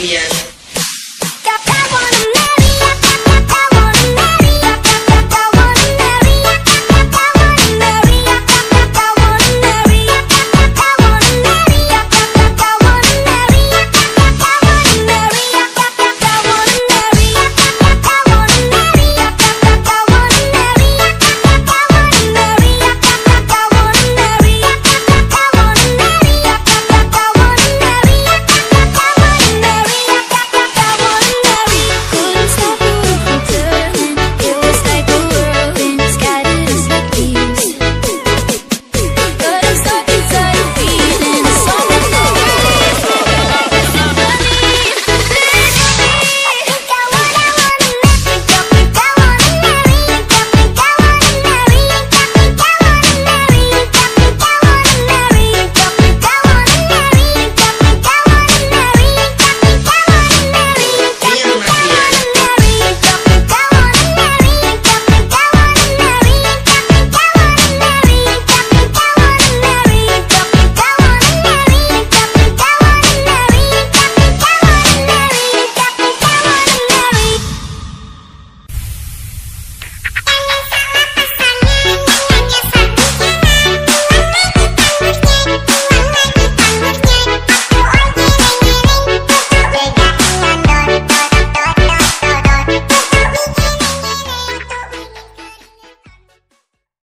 Yes.